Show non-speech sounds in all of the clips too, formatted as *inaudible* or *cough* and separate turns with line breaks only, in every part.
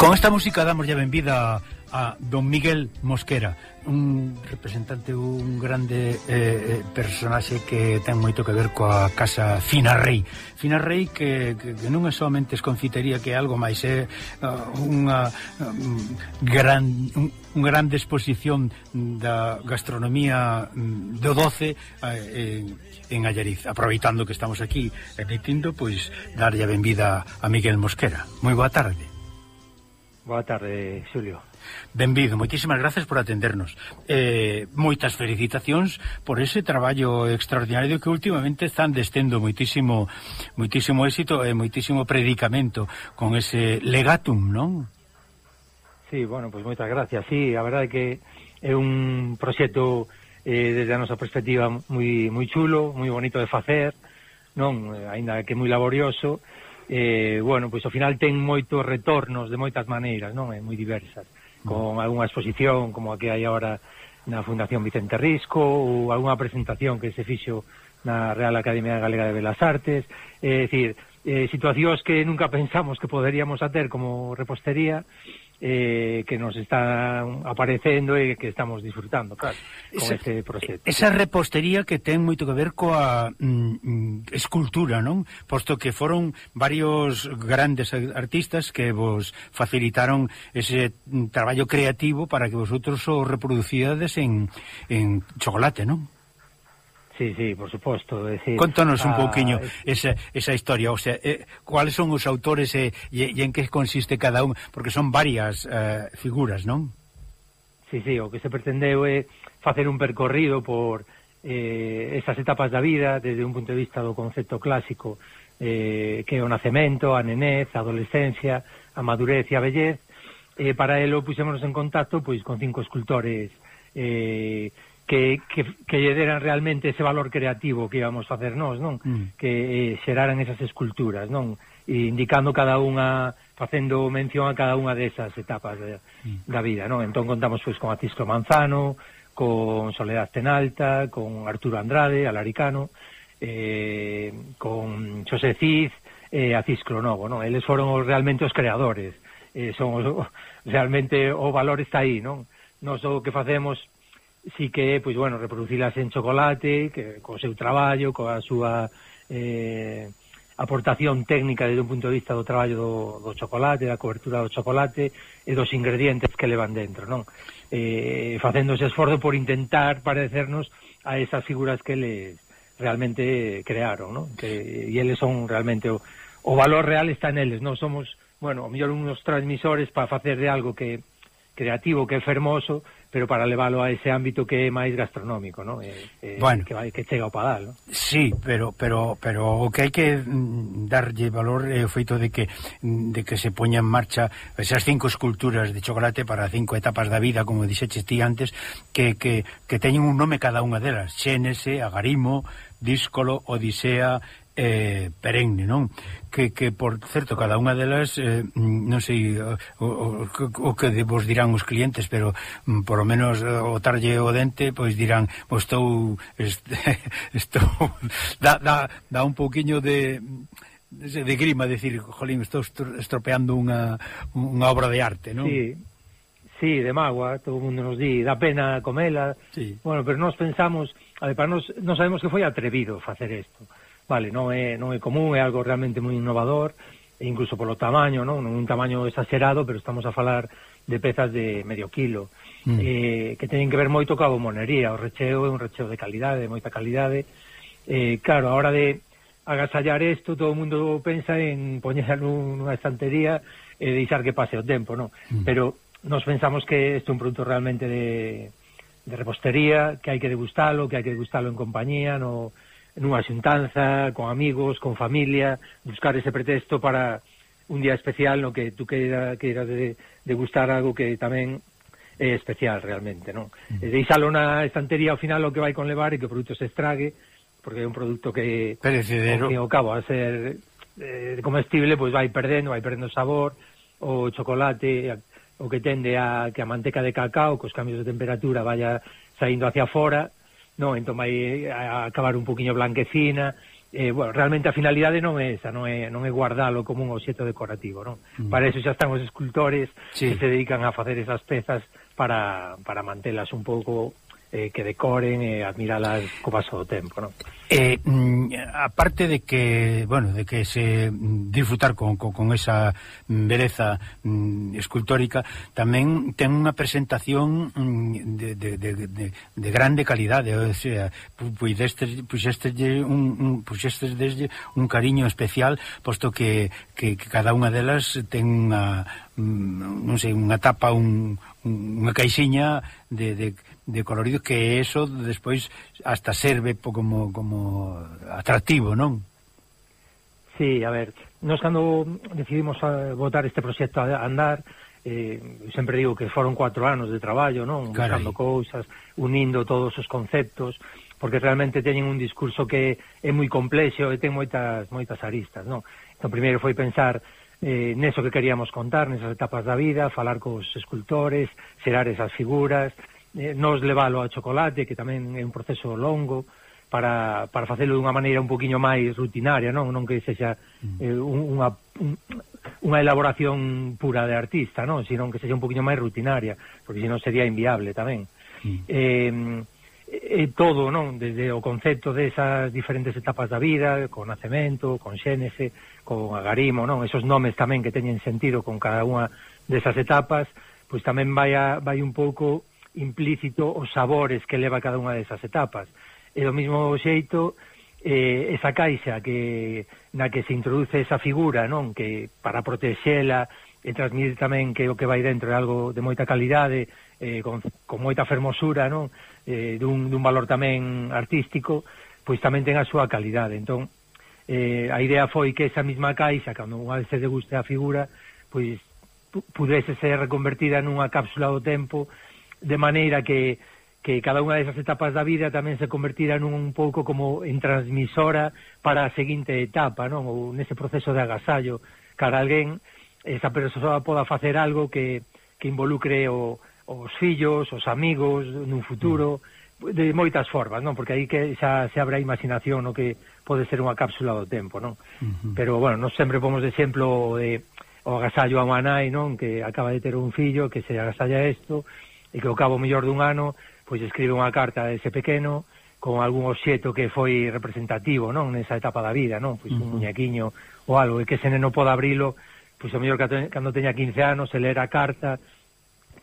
Con esta música damos ya benvida a don Miguel Mosquera un representante, un grande eh, eh personaxe que ten moito que ver coa casa Fina Rei Fina Rei que, que, que non é somente esconfitería que é algo máis é uh, unha um, gran, un, un grande exposición da gastronomía mm, do 12 uh, en, en Allariz. Aproveitando que estamos aquí emitindo, pois darlle a benvida a Miguel Mosquera. Moi boa tarde.
Boa tarde, Xulio.
Benvido, moitísimas gracias por atendernos. Eh, moitas felicitacións por ese traballo extraordinario que últimamente están destendo moitísimo moitísimo éxito e moitísimo predicamento con ese legatum, non?
Sí, bueno, pois pues moitas gracias. Sí, a verdade que é un proxecto eh, desde a nosa perspectiva moi moi chulo, moi bonito de facer, non, eh, aínda que moi laborioso, eh, bueno, pois ao final ten moitos retornos de moitas maneiras, non? É moi diversas. Con algunha exposición como a que hai agora na Fundación Vicente Risco ou algunha presentación que se fixo na Real Academia Galega de Belas Artes, é dicir, eh, situacións que nunca pensamos que poderíamos ater como repostería eh, que nos están aparecendo e que estamos disfrutando, claro, con esa, este proxecto.
Esa repostería que ten moito que ver coa mm, mm escultura, non? Posto que foron varios grandes artistas que vos facilitaron ese mm, traballo creativo para que vosotros o reproducíades en, en chocolate, non?
Sí, sí, por suposto.
Decir, Contanos un ah, pouquiño esa, esa historia, o sea, eh, cuáles son os autores e, eh, e en que consiste cada un, porque son varias eh, figuras, non?
Sí, sí, o que se pretendeu é facer un percorrido por eh, esas etapas da vida desde un punto de vista do concepto clásico eh, que é o nacemento, a nenez, a adolescencia, a madurez e a vellez. Eh, para elo puxémonos en contacto pois con cinco escultores eh, que, que, que lle deran realmente ese valor creativo que íbamos facer nós, non? Mm. Que eh, xeraran esas esculturas, non? E indicando cada unha facendo mención a cada unha desas etapas de, mm. da vida, non? Entón contamos pois con Atisco Manzano, con Soledad Tenalta, con Arturo Andrade, Alaricano, eh, con Xosé Cid, eh, Acis Novo, non? Eles foron os, realmente os creadores, eh, son os, realmente o valor está aí, non? Nos o que facemos sí que, pois, bueno, reproducilas en chocolate, que co seu traballo, coa súa eh, aportación técnica desde un punto de vista do traballo do, do chocolate, da cobertura do chocolate e dos ingredientes que levan dentro, non? Eh, facendo ese esforzo por intentar parecernos a esas figuras que les realmente crearon, non? Que, e eles son realmente o, o valor real está en eles, non somos, bueno, o mellor unos transmisores para facer de algo que creativo, que é fermoso, pero para leválo a ese ámbito que é máis gastronómico, ¿no? Eh, eh, bueno, que vai que chega ao padal, ¿no?
Sí, pero pero pero o que hai que mm, darlle valor é o feito de que mm, de que se poña en marcha esas cinco esculturas de chocolate para cinco etapas da vida, como dixeches ti antes, que que que teñen un nome cada unha delas, Xénese, Agarimo, Díscolo, Odisea, eh, perenne, non? Que, que, por certo, cada unha delas, eh, non sei o, o, o que vos dirán os clientes, pero mm, por lo menos eh, o tarlle o dente, pois dirán, pois estou, este, *laughs* estou, da, da, dá un pouquiño de de grima decir, jolín, estou estropeando unha, unha obra de arte, non?
Sí, sí, de mágoa, todo o mundo nos di, dá pena comela, sí. bueno, pero nós pensamos, a ver, para nós, nós sabemos que foi atrevido facer isto, Vale, non é, non é común, é algo realmente moi innovador, e incluso polo tamaño, non? non un tamaño exagerado, pero estamos a falar de pezas de medio kilo, mm. eh, que teñen que ver moito coa monería, o recheo é un recheo de calidade, de moita calidade, eh, claro, a hora de agasallar isto, todo o mundo pensa en poñer nunha estantería e eh, deixar que pase o tempo, non? Mm. Pero nos pensamos que este é un produto realmente de, de repostería, que hai que degustalo, que hai que degustalo en compañía, no nunha xuntanza, con amigos, con familia, buscar ese pretexto para un día especial no que tú queira, queira de, gustar algo que tamén é especial realmente, non? Mm. Deixalo na estantería ao final o que vai conlevar e que o produto se estrague, porque é un produto que
perecedero.
Ao, ao cabo a ser eh, comestible, pois vai perdendo, vai perdendo sabor, o chocolate, o que tende a que a manteca de cacao, cos cambios de temperatura vaya saindo hacia fora, non, entón vai eh, acabar un poquinho blanquecina, eh, bueno, realmente a finalidade non é esa, non é, non é guardalo como un obxeto decorativo, non? Mm. Para eso xa están os escultores sí. que se dedican a facer esas pezas para, para mantelas un pouco eh, que decoren e eh, admiralas co paso do tempo, non?
Eh, mm, aparte de que, bueno, de que se disfrutar con, con, con esa beleza mm, escultórica, tamén ten unha presentación de, de, de, de, de grande calidade, o sea, puxestes puxeste, un, un, puxeste desde un cariño especial, posto que, que, que cada unha delas ten unha, non sei, unha tapa, un, unha caixiña de, de de colorido que eso despois hasta serve como, como atractivo, non?
Sí, a ver, nos cando decidimos eh, votar este proxecto a andar, eh, sempre digo que foron cuatro anos de traballo, non? Carai. Buscando cousas, unindo todos os conceptos, porque realmente teñen un discurso que é moi complexo e ten moitas moitas aristas, non? Então, primeiro foi pensar eh, neso que queríamos contar, nesas etapas da vida, falar cos escultores, xerar esas figuras, eh, nos leválo ao chocolate, que tamén é un proceso longo, para, para facelo dunha maneira un poquinho máis rutinaria, non? Non que sexa mm. eh, unha, un, unha elaboración pura de artista, non, sino que sexa un poquinho máis rutinaria, porque senón sería inviable tamén. Mm. Eh, eh, todo, non, desde o concepto desas diferentes etapas da vida, con nacemento, con xénese, con agarimo, non, esos nomes tamén que teñen sentido con cada unha desas etapas, pois tamén vai a, vai un pouco implícito os sabores que leva cada unha desas etapas. E do mismo xeito, eh, esa caixa que na que se introduce esa figura, non, que para protexela e transmitir tamén que o que vai dentro é algo de moita calidade, eh, con, con moita fermosura, non, eh, dun, dun valor tamén artístico, pois tamén ten a súa calidade. Entón, eh, a idea foi que esa mesma caixa, cando unha vez se deguste a figura, pois pudese ser reconvertida nunha cápsula do tempo de maneira que que cada unha desas etapas da vida tamén se convertira nun un pouco como en transmisora para a seguinte etapa, non? Ou nese proceso de agasallo cara a alguén, esa persoa poda facer algo que, que involucre o, os fillos, os amigos, nun futuro, de moitas formas, non? Porque aí que xa se abre a imaginación o que pode ser unha cápsula do tempo, non? Uh -huh. Pero, bueno, nos sempre pomos de exemplo de o agasallo a Manai, non? Que acaba de ter un fillo, que se agasalla isto, e que ao cabo mellor dun ano pois escribe unha carta a ese pequeno con algún obxeto que foi representativo non nesa etapa da vida, non? Pois uh -huh. un muñequiño ou algo, e que ese neno poda abrilo pois o mellor cando teña 15 anos se ler a carta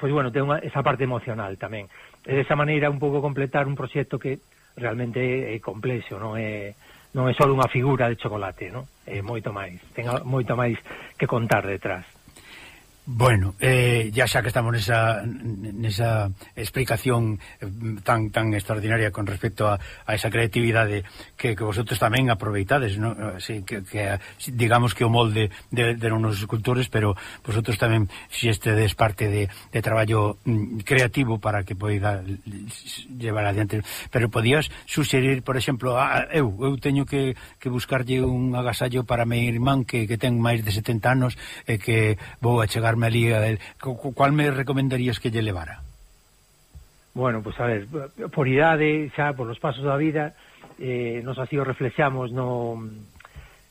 pois bueno, ten unha, esa parte emocional tamén e desa maneira un pouco completar un proxecto que realmente é complexo non é, non é só unha figura de chocolate non? é moito máis, ten moito máis que contar detrás
Bueno, eh, ya xa que estamos nesa, nesa explicación eh, tan tan extraordinaria con respecto a, a esa creatividade que, que vosotros tamén aproveitades, ¿no? Así que, que digamos que o molde de, de unos escultores, pero vosotros tamén si este desparte de, de traballo mm, creativo para que poida llevar adiante. Pero podías suxerir, por exemplo, a, eu, eu teño que, que buscarlle un agasallo para meu irmán que, que ten máis de 70 anos e que vou a chegar levarme a él? Cual me recomendarías que lle levara?
Bueno, pues a ver, por idade, xa por os pasos da vida, eh, nos así o reflexamos no,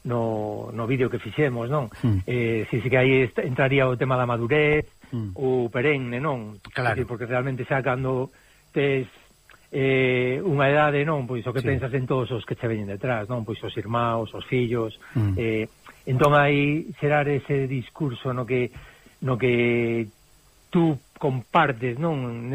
no, no vídeo que fixemos, non? Mm. Eh, si, si que aí entraría o tema da madurez, mm. o perenne, non?
Claro.
Decir, porque realmente xa cando tes eh, unha edade, non? Pois o que sí. pensas en todos os que che veñen detrás, non? Pois os irmãos, os fillos... Mm. Eh, entón aí xerar ese discurso no que no que tú compartes, non,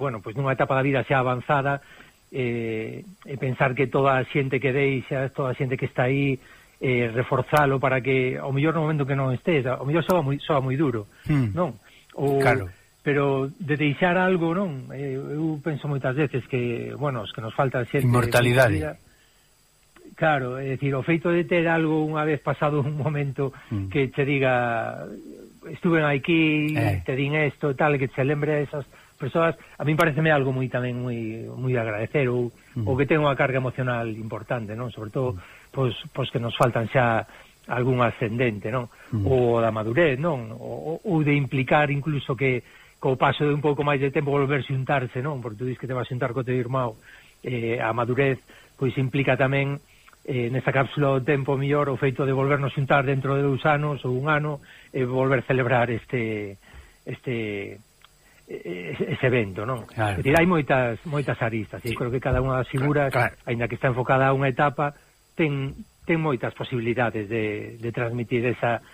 bueno, pois nunha etapa da vida xa avanzada, eh, e pensar que toda a xente que deixas, toda a xente que está aí, eh, reforzalo para que, ao mellor no momento que non estés, ao mellor soa moi, soa moi duro, hmm. non?
O, claro.
Pero de deixar algo, non? Eh, eu penso moitas veces que, bueno, os que nos falta xente...
Inmortalidade.
Claro, é dicir, o feito de ter algo unha vez pasado un momento mm. que te diga estuve aquí, eh. te din esto, tal, que se lembre esas persoas, a mí pareceme algo moi tamén moi moi agradecer ou, mm. ou que ten unha carga emocional importante, non? Sobre todo mm. pois, pois que nos faltan xa algún ascendente, non? Mm. Ou da madurez, non? Ou, ou de implicar incluso que co paso de un pouco máis de tempo volver xuntarse, non? Porque tú dis que te vas xuntar co teu irmão, eh, a madurez pois implica tamén eh, nesta cápsula do tempo mellor o feito de volvernos xuntar dentro de dous anos ou un ano e eh, volver celebrar este este ese evento, non? Claro. Decir, hai moitas moitas aristas, sí. e creo que cada unha das figuras, claro, claro. aínda que está enfocada a unha etapa, ten ten moitas posibilidades de, de transmitir esa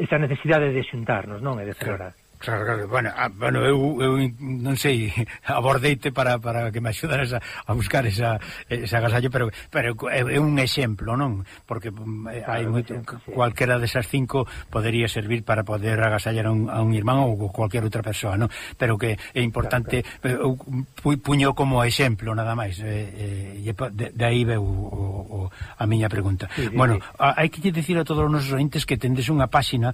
esa necesidade de xuntarnos, non? E de celebrar. Claro.
Claro, claro, bueno, a, bueno eu, eu non sei, *laughs* abordeite para, para que me axudaras a, a buscar esa, esa agasallo, pero, pero é, é un exemplo, non? Porque mm, eh, claro, hai moito, sí. cualquera desas cinco podería servir para poder agasallar a un, a un irmán ou cualquier outra persoa, non? Pero que é importante, claro, claro. eu puño como exemplo, nada máis, eh, eh, e, eh, de, de aí veu o, o, a miña pregunta. Sí, sí, bueno, sí. hai que dicir a todos os nosos ointes que tendes unha páxina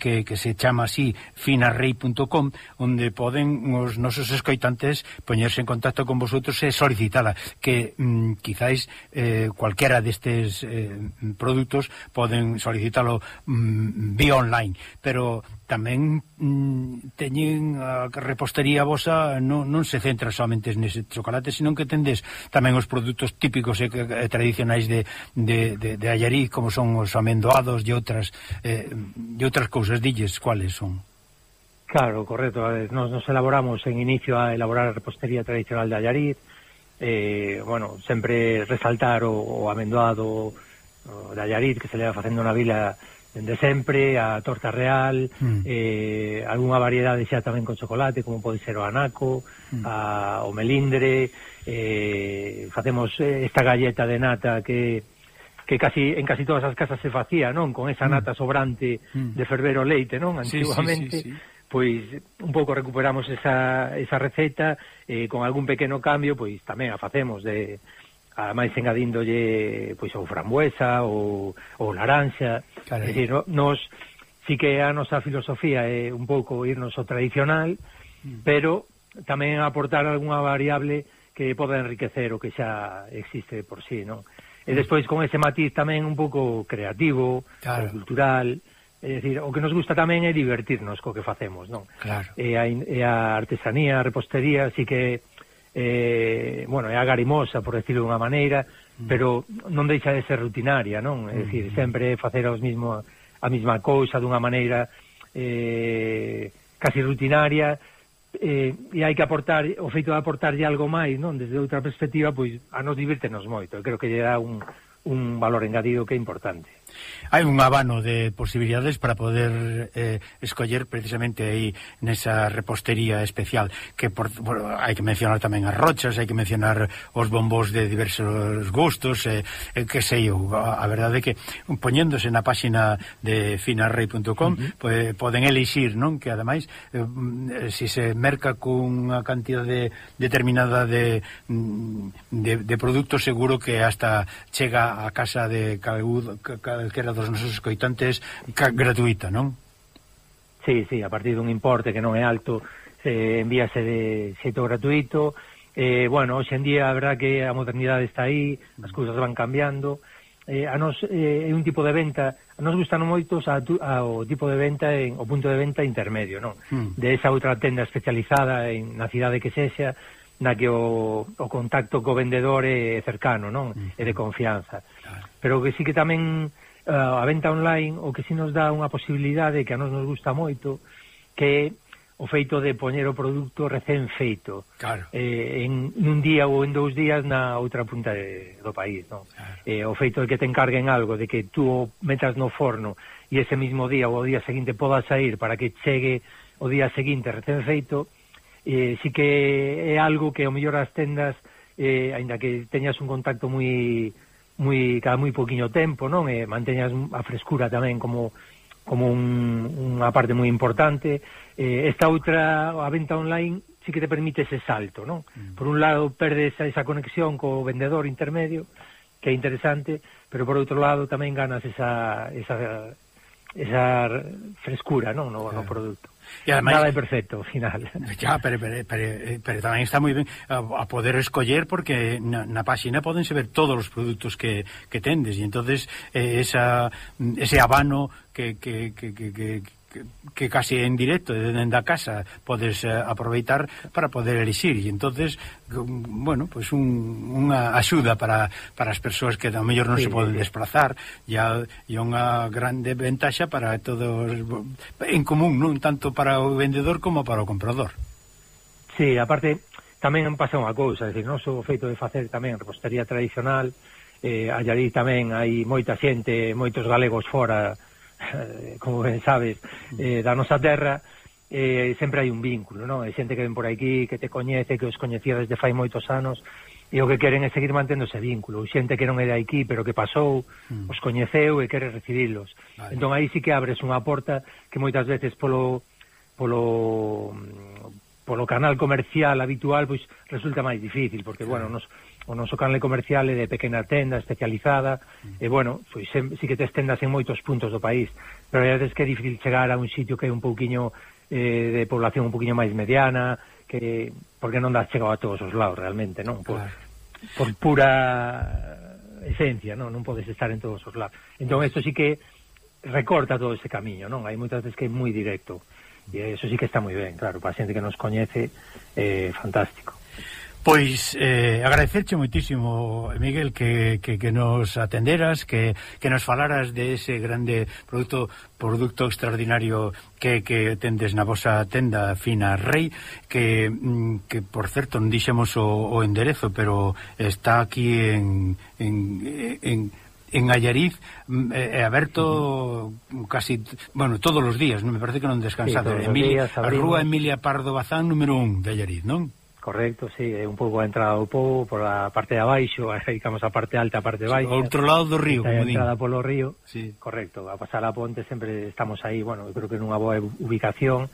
que, que se chama así, Fina rei.com onde poden os nosos escoitantes poñerse en contacto con vosotros e solicitala que mm, quizáis eh, cualquera destes eh, produtos poden solicitalo mm, vía online pero tamén mm, teñen a repostería vosa non, non se centra somente nese chocolate, senón que tendes tamén os produtos típicos e, e tradicionais de, de, de, de Allariz como son os amendoados e outras, eh, e outras cousas, dilles, cuáles son?
Claro, correcto. Nos, nos elaboramos en inicio a elaborar a repostería tradicional de Allariz, eh, bueno, sempre resaltar o, o amendoado o da Allariz que se leva facendo na vila dende sempre, a torta real, mm. eh, algunha variedade xa tamén con chocolate, como pode ser o anaco, mm. a, o melindre, eh, facemos eh, esta galleta de nata que que casi en casi todas as casas se facía, non? Con esa mm. nata sobrante mm. de ferver o leite, non? Antiguamente. Sí, sí, sí, sí pois un pouco recuperamos esa, esa receta eh, con algún pequeno cambio pois tamén a facemos de ademais engadíndolle pois ou frambuesa ou, ou laranxa Carai. é dicir, no, nos sí que a nosa filosofía é un pouco irnos ao tradicional mm. pero tamén aportar algunha variable que poda enriquecer o que xa existe por sí non? e mm. despois con ese matiz tamén un pouco creativo claro. cultural É dicir, o que nos gusta tamén é divertirnos co que facemos, non?
Claro.
E a, e a artesanía, a repostería, así que eh, bueno, é agarimosa, por decirlo de unha maneira, mm. pero non deixa de ser rutinaria, non? É mm. dicir, mm-hmm. sempre facer os mismo, a mesma cousa dunha maneira eh, casi rutinaria, eh, e hai que aportar o feito de aportarlle algo máis, non? Desde outra perspectiva, pois a nos divirtenos moito, creo que lle dá un, un valor engadido que é importante
hai un abano de posibilidades para poder eh, escoller precisamente aí nesa repostería especial que por, por, hai que mencionar tamén as rochas, hai que mencionar os bombos de diversos gustos eh, eh, que sei eu, a, a verdade é que poñéndose na páxina de finarrei.com uh -huh. poden elixir, non? Que ademais eh, se si se merca cunha cantidade de, determinada de, mm, de, de produto seguro que hasta chega a casa de calgud, cal, calquera dos nosos escoitantes gratuita, non?
Sí, sí, a partir dun importe que non é alto se envíase de xeito gratuito eh, bueno, hoxe en día a verdad que a modernidade está aí as cousas van cambiando eh, a nos eh, é un tipo de venta a nos gustan moitos a, a, o tipo de venta en, o punto de venta intermedio non? Mm. de esa outra tenda especializada en, na cidade que sexa na que o, o contacto co vendedor é cercano non? Mm. é de confianza claro. pero que sí que tamén uh, a venta online o que si nos dá unha posibilidade que a nos nos gusta moito, que o feito de poñer o produto recén feito
claro.
eh, en un día ou en dous días na outra punta de, do país non? Claro. Eh, o feito de que te encarguen algo de que tú o metas no forno e ese mismo día ou o día seguinte podas sair para que chegue o día seguinte recén feito eh, sí si que é algo que o mellor as tendas eh, ainda que teñas un contacto moi moi cada moi poquiño tempo, non? E manteñas a frescura tamén como como un, unha parte moi importante. Eh, esta outra, a venta online, sí que te permite ese salto, non? Mm. Por un lado, perdes esa conexión co vendedor intermedio, que é interesante, pero por outro lado tamén ganas esa, esa esa frescura non no, claro. no produto. E ademais, Nada é perfecto, ao final.
Ya, pero, pero, pero, eh, pero tamén está moi ben a, eh, a poder escoller porque na, na páxina podense ver todos os produtos que, que tendes e entonces eh, esa, mm, ese habano que, que, que, que, que que, que casi en directo dende a casa podes eh, aproveitar para poder elixir e entonces mm, bueno, pues un, unha axuda para, para as persoas que ao mellor non sí, se poden desplazar e é unha grande ventaxa para todos en común, non tanto para o vendedor como para o comprador.
Sí, aparte tamén pasa unha cousa, é dicir, non só o feito de facer tamén repostería tradicional, eh, allí tamén hai moita xente, moitos galegos fora *laughs* como ben sabes, eh, da nosa terra, eh, sempre hai un vínculo, non? Hai xente que ven por aquí, que te coñece, que os coñecía desde fai moitos anos, e o que queren é seguir mantendo ese vínculo. Xente que non é de aquí, pero que pasou, mm. os coñeceu e quere recibilos. Vale. Entón, aí sí que abres unha porta que moitas veces polo polo polo canal comercial habitual pois resulta máis difícil, porque, bueno, nos o noso canal comercial é de pequena tenda especializada mm. e bueno, pois pues, sí que te estendas en moitos puntos do país pero a veces que é difícil chegar a un sitio que é un pouquiño eh, de población un pouquiño máis mediana que porque non das chegado a todos os lados realmente, non? Por, claro. por pura esencia, non? Non podes estar en todos os lados entón isto sí que recorta todo ese camiño, non? Hai moitas veces que é moi directo e eso sí que está moi ben, claro, para xente que nos coñece eh, fantástico
Pois eh, agradecerche moitísimo, Miguel, que, que, que nos atenderas, que, que nos falaras de ese grande produto produto extraordinario que, que tendes na vosa tenda Fina Rei, que, mm, que por certo non dixemos o, o enderezo, pero está aquí en, en, en en Allariz mm, eh, eh, aberto casi, bueno, todos os días, non me parece que non descansado. Sí, Emilia, días, a Rúa Emilia Pardo Bazán número 1 de Allariz, non?
Correcto, sí, é un pouco a entrada do povo a parte de abaixo, *laughs* digamos a parte alta, a parte baixa.
O outro lado do río, como
din. entrada polo río. Sí. Correcto, a pasar a ponte sempre estamos aí, bueno, eu creo que nunha boa ubicación.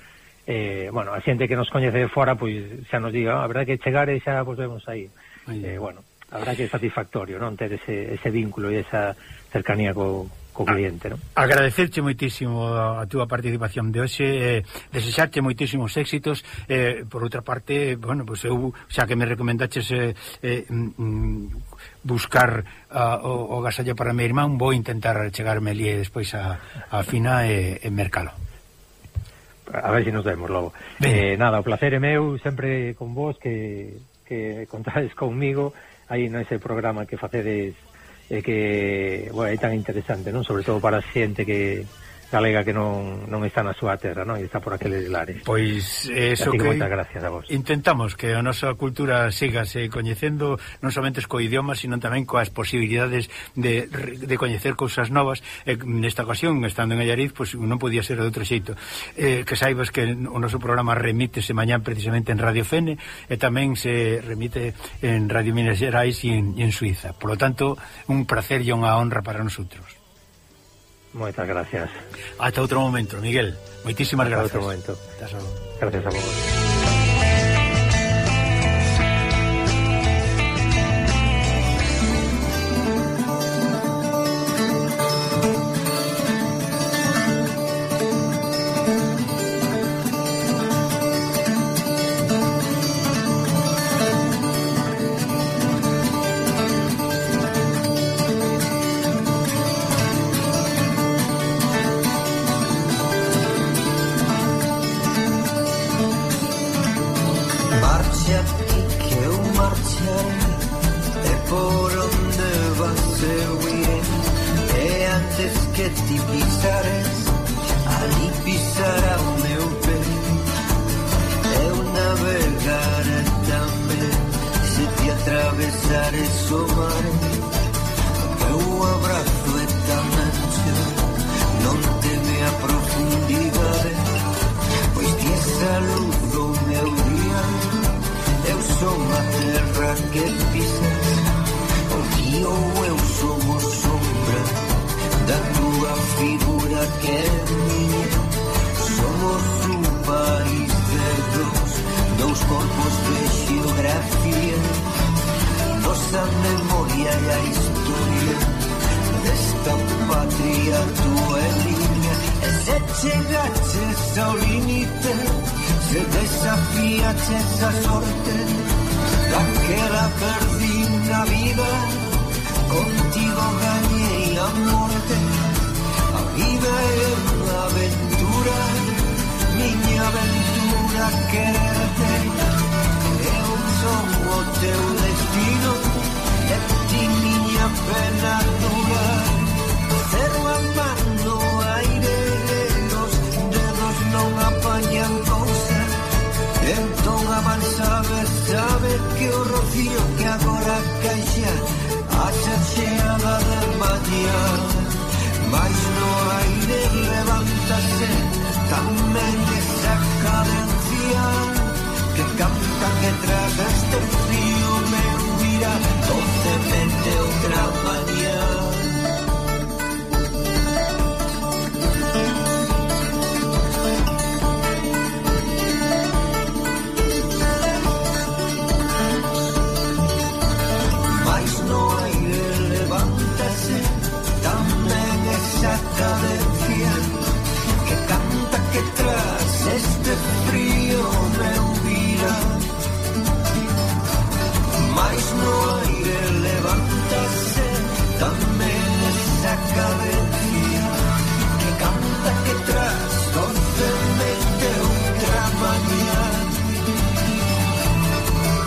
Eh, bueno, a xente que nos coñece de fora, pois xa nos diga, ah, a verdade que chegar e xa pois pues, vemos aí. Eh, bueno, a verdade que é satisfactorio, non ter ese, ese vínculo e esa cercanía co, co ah, cliente, non?
Agradecerche moitísimo a túa participación de hoxe, eh, desexarche moitísimos éxitos, eh, por outra parte, bueno, pois pues eu, xa que me recomendaches eh, eh, mm, mm buscar uh, o, o gasallo para a mi irmán, vou intentar chegarme ali despois a, a fina e, e mercalo.
A ver se si nos vemos logo. Eh, nada, o placer é meu, sempre con vos, que, que contades conmigo aí nese programa que facedes e que, bueno, é tan interesante, non? Sobre todo para a xente que galega que non, non está na súa terra, non? E está por aqueles lares.
Pois eso que
moitas gracias a vos.
Intentamos que a nosa cultura sigase coñecendo non somente co idioma, sino tamén coas posibilidades de, de coñecer cousas novas. E, nesta ocasión, estando en Allariz, pois non podía ser de outro xeito. Eh, que saibas que o noso programa remítese mañán precisamente en Radio Fene e tamén se remite en Radio Minas Gerais e en, e en Suiza. Por lo tanto, un placer e unha honra para nosotros.
Moitas gracias.
Hasta outro momento, Miguel. Moitísimas
Hasta
gracias.
Hasta outro momento. Gracias a vos.
empty piece daquel día Somos un país de dos Dous corpos de geografía Nosa memoria e a historia Esta patria tua e miña E se chegaches ao límite Se desafiaches a sorte la Daquela perdí na vida Contigo gañei a morte Ibe unha aventura Miña aventura quererte. Eu son o teu destino E ti miña pena dura. Cerro a man no aire Os dedos non apañan cousa Entón a man sabe, sabe Que o rocío que agora caixa A ser cheada de mañana. Mais no aire levántase tamén esa cadencia que canta que tras este frío me huirá docemente outra mañá.